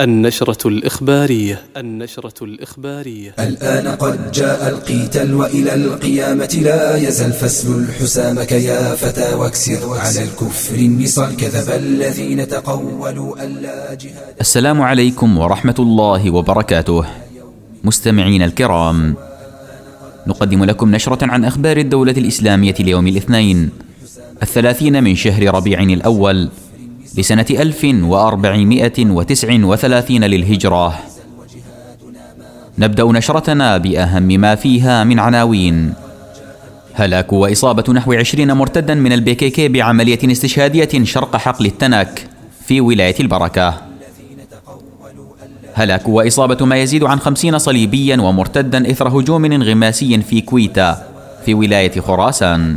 النشرة الإخبارية النشرة الإخبارية. الآن قد جاء القيتل وإلى القيامة لا يزل فاسل الحسام يا فتى واكسر على الكفر النصال كذب الذين تقولوا ألا جهاد. السلام عليكم ورحمة الله وبركاته. مستمعين الكرام نقدم لكم نشرة عن أخبار الدولة الإسلامية ليوم الاثنين الثلاثين من شهر ربيع الأول لسنة 1439 للهجرة. نبدأ نشرتنا بأهم ما فيها من عناوين. هلاك وإصابة نحو عشرين مرتدا من البيكيكي بعملية استشهادية شرق حقل التنك في ولاية البركة. هلاك وإصابة ما يزيد عن خمسين صليبيا ومرتدا إثر هجوم انغماسي في كويتا في ولاية خراسان.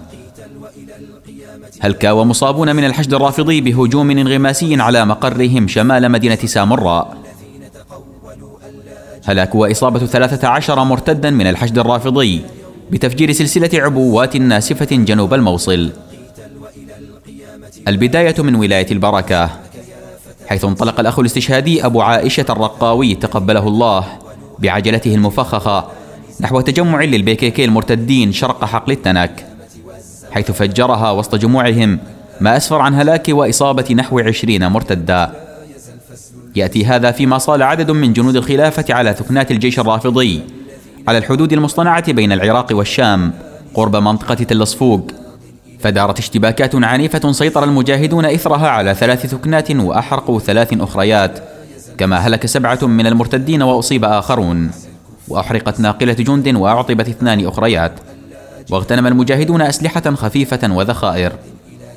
هلك ومصابون من الحشد الرافضي بهجوم انغماسي على مقرهم شمال مدينة سامراء؟ هلاك وإصابة ثلاثة عشر مرتدا من الحشد الرافضي بتفجير سلسلة عبوات ناسفة جنوب الموصل. البداية من ولاية البركة حيث انطلق الأخ الاستشهادي أبو عائشة الرقاوي تقبله الله بعجلته المفخخة نحو تجمع للبيكيكي المرتدين شرق حقل التنك. حيث فجرها وسط جموعهم ما أسفر عن هلاك وإصابة نحو عشرين مرتدا. يأتي هذا فيما صال عدد من جنود الخلافة على ثكنات الجيش الرافضي على الحدود المصطنعة بين العراق والشام قرب منطقة تل صفوق فدارت اشتباكات عنيفة سيطر المجاهدون إثرها على ثلاث ثكنات وأحرقوا ثلاث أخريات كما هلك سبعة من المرتدين وأصيب آخرون. وأحرقت ناقلة جند وأعطبت اثنان أخريات. واغتنم المجاهدون أسلحة خفيفة وذخائر.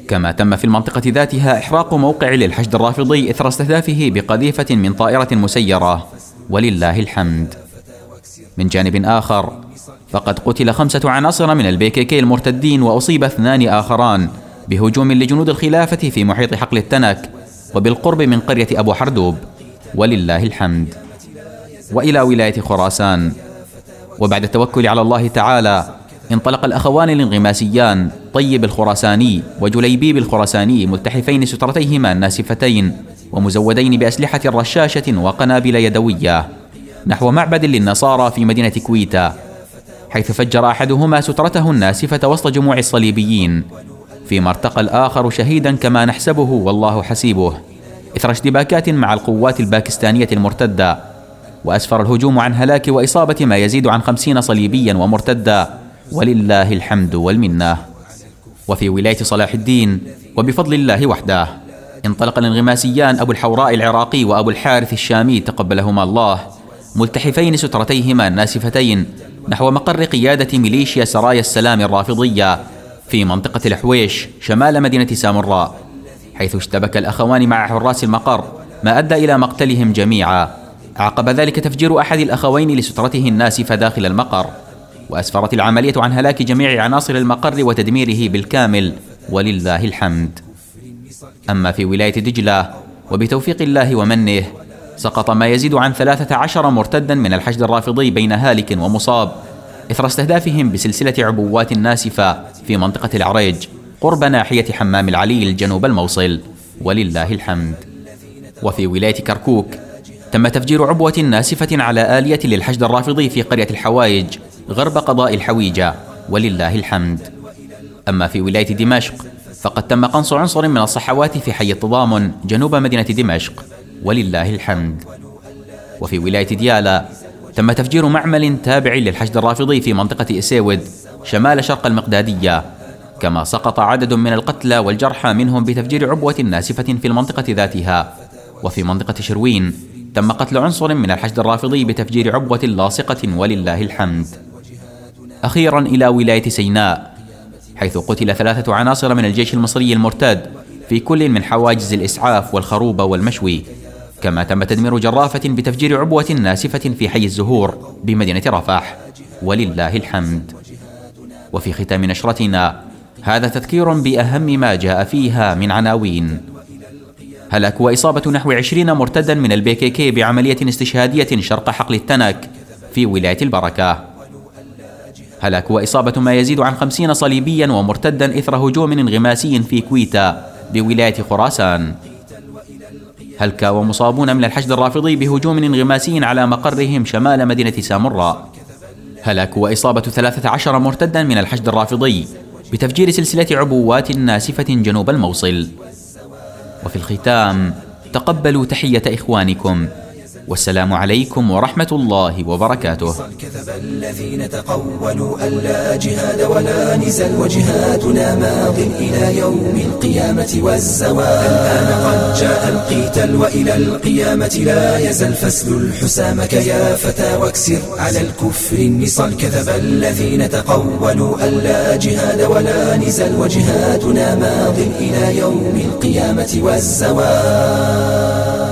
كما تم في المنطقة ذاتها إحراق موقع للحشد الرافضي إثر استهدافه بقذيفة من طائرة مسيرة. ولله الحمد. من جانب آخر فقد قتل خمسة عناصر من البيكيكي المرتدين وأصيب اثنان آخران بهجوم لجنود الخلافة في محيط حقل التنك وبالقرب من قرية أبو حردوب. ولله الحمد. وإلى ولاية خراسان. وبعد التوكل على الله تعالى انطلق الأخوان الانغماسيان طيب الخراساني وجليبيب الخراساني ملتحفين سترتيهما الناسفتين ومزودين بأسلحة رشاشة وقنابل يدوية. نحو معبد للنصارى في مدينة كويتا حيث فجر أحدهما سترته الناسفة وسط جموع الصليبيين. فيما ارتقى الآخر شهيدا كما نحسبه والله حسيبه. إثر اشتباكات مع القوات الباكستانية المرتدة. وأسفر الهجوم عن هلاك وإصابة ما يزيد عن خمسين صليبيا ومرتدا. ولله الحمد والمنة. وفي ولاية صلاح الدين وبفضل الله وحده انطلق الانغماسيان أبو الحوراء العراقي وأبو الحارث الشامي تقبلهما الله ملتحفين سترتيهما الناسفتين نحو مقر قيادة ميليشيا سرايا السلام الرافضية في منطقة الحويش شمال مدينة سامراء حيث اشتبك الأخوان مع حراس المقر ما أدى إلى مقتلهم جميعا. عقب ذلك تفجير أحد الأخوين لسترته الناسفة داخل المقر. وأسفرت العملية عن هلاك جميع عناصر المقر وتدميره بالكامل ولله الحمد. أما في ولاية دجلة وبتوفيق الله ومنه سقط ما يزيد عن ثلاثة عشر مرتدا من الحشد الرافضي بين هالك ومصاب إثر استهدافهم بسلسلة عبوات ناسفة في منطقة العريج قرب ناحية حمام العليل جنوب الموصل ولله الحمد. وفي ولاية كركوك تم تفجير عبوة ناسفة على آلية للحشد الرافضي في قرية الحوايج غرب قضاء الحويجة ولله الحمد. أما في ولاية دمشق فقد تم قنص عنصر من الصحوات في حي التضامن جنوب مدينة دمشق ولله الحمد. وفي ولاية ديالا تم تفجير معمل تابع للحشد الرافضي في منطقة إسيود شمال شرق المقدادية كما سقط عدد من القتلى والجرحى منهم بتفجير عبوة ناسفة في المنطقة ذاتها. وفي منطقة شروين تم قتل عنصر من الحشد الرافضي بتفجير عبوة لاصقة ولله الحمد. أخيرا إلى ولاية سيناء حيث قتل ثلاثة عناصر من الجيش المصري المرتد في كل من حواجز الإسعاف والخروبة والمشوي كما تم تدمير جرافة بتفجير عبوة ناسفة في حي الزهور بمدينة رفح ولله الحمد. وفي ختام نشرتنا هذا تذكير بأهم ما جاء فيها من عناوين. هلاك وإصابة نحو عشرين مرتدا من البيكيكي بعملية استشهادية شرق حقل التنك في ولاية البركة؟ هلاك وإصابة ما يزيد عن خمسين صليبيا ومرتدا إثر هجوم انغماسي في كويتا بولاية خراسان. هلك ومصابون من الحشد الرافضي بهجوم انغماسي على مقرهم شمال مدينة سامراء هلاك وإصابة ثلاثة عشر مرتدا من الحشد الرافضي بتفجير سلسلة عبوات ناسفة جنوب الموصل. وفي الختام تقبلوا تحية إخوانكم. والسلام عليكم ورحمة الله وبركاته. كذب الذين تقولوا أن لا جهاد ولا نزل وجهادنا ماض إلى يوم القيامة والزوال. الآن قد جاء القيتل وإلى القيامة لا يزل فسل الحسامك يا فتى واكسر على الكفر النصال. كذب الذين تقولوا أن لا جهاد ولا نزل وجهادنا ماض إلى يوم القيامة والزوال.